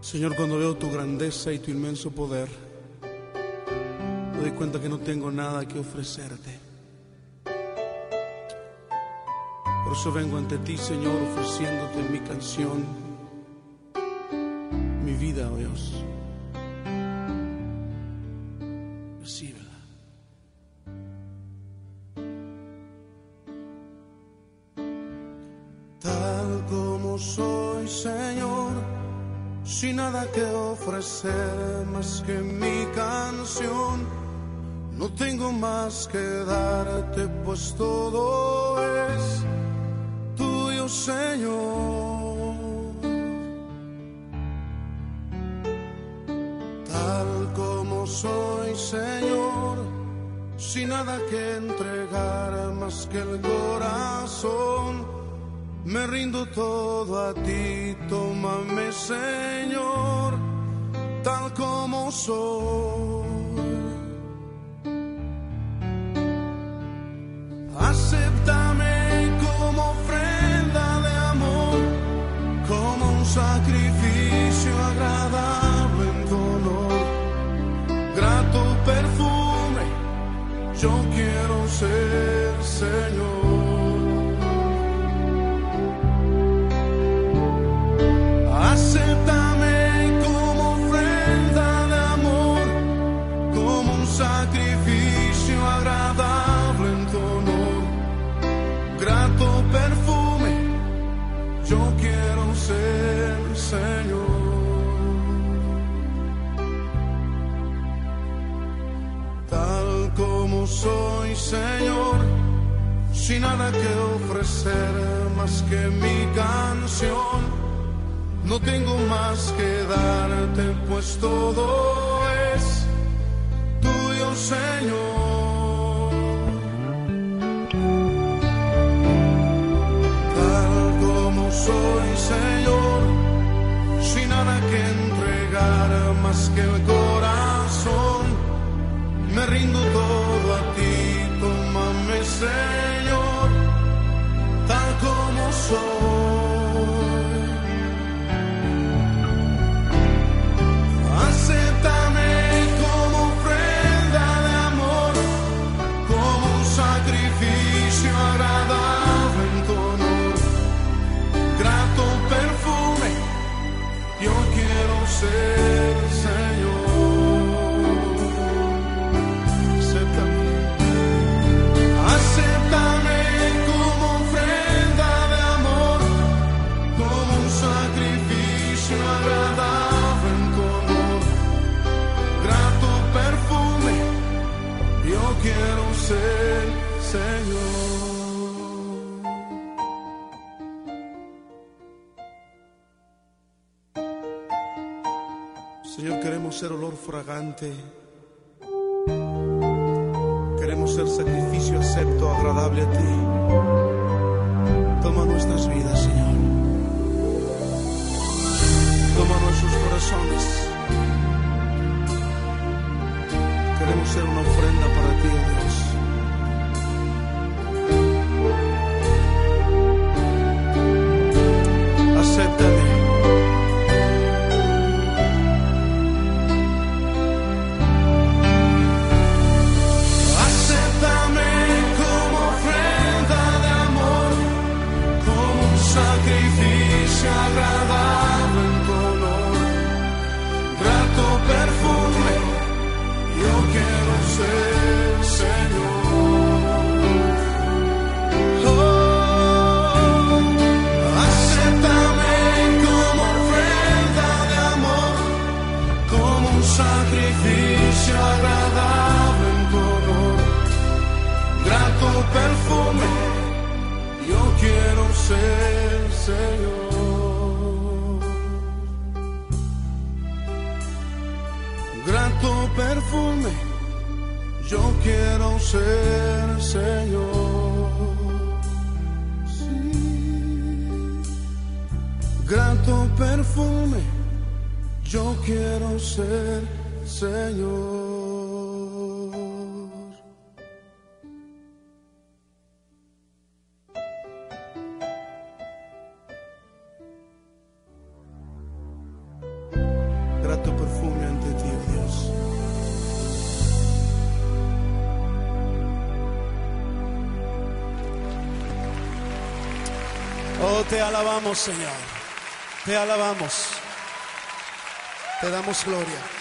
Señor, cuando veo tu grandeza y tu inmenso poder, me doy cuenta que no tengo nada que ofrecerte. Por eso vengo ante ti, Señor, ofreciéndote mi canción, mi vida, oh Dios. Recíbela. Tal como soy, Señor, sin nada que ofrecer más que mi canción. No tengo más que darte, pues todo es tuyo, Señor. Tal como soy, Señor, sin nada que entregar más que el corazón. Me rindo todo a ti, tómame, Señor, tal como soy. Acéptame como ofrenda de amor, como un sacrificio agradable en tu honor. Grato perfume, yo quiero ser Señor. Grato perfume, yo quiero ser Señor. Tal como soy, Señor, sin nada que ofrecer más que mi canción. No tengo más que darte, pues todo es tuyo, Señor. Más que el corazón. Me rindo todo a ti, tómame, Señor, Señor, queremos ser olor fragante. Queremos ser sacrificio acepto, agradable a ti. Toma nuestras vidas, Señor. Toma nuestros corazones. Queremos ser una ofrenda para ti, oh Dios. Ser Señor. Grato perfume, yo quiero ser Señor. Sí. Grato perfume, yo quiero ser Señor. Te alabamos, Señor. Te alabamos. Te damos gloria.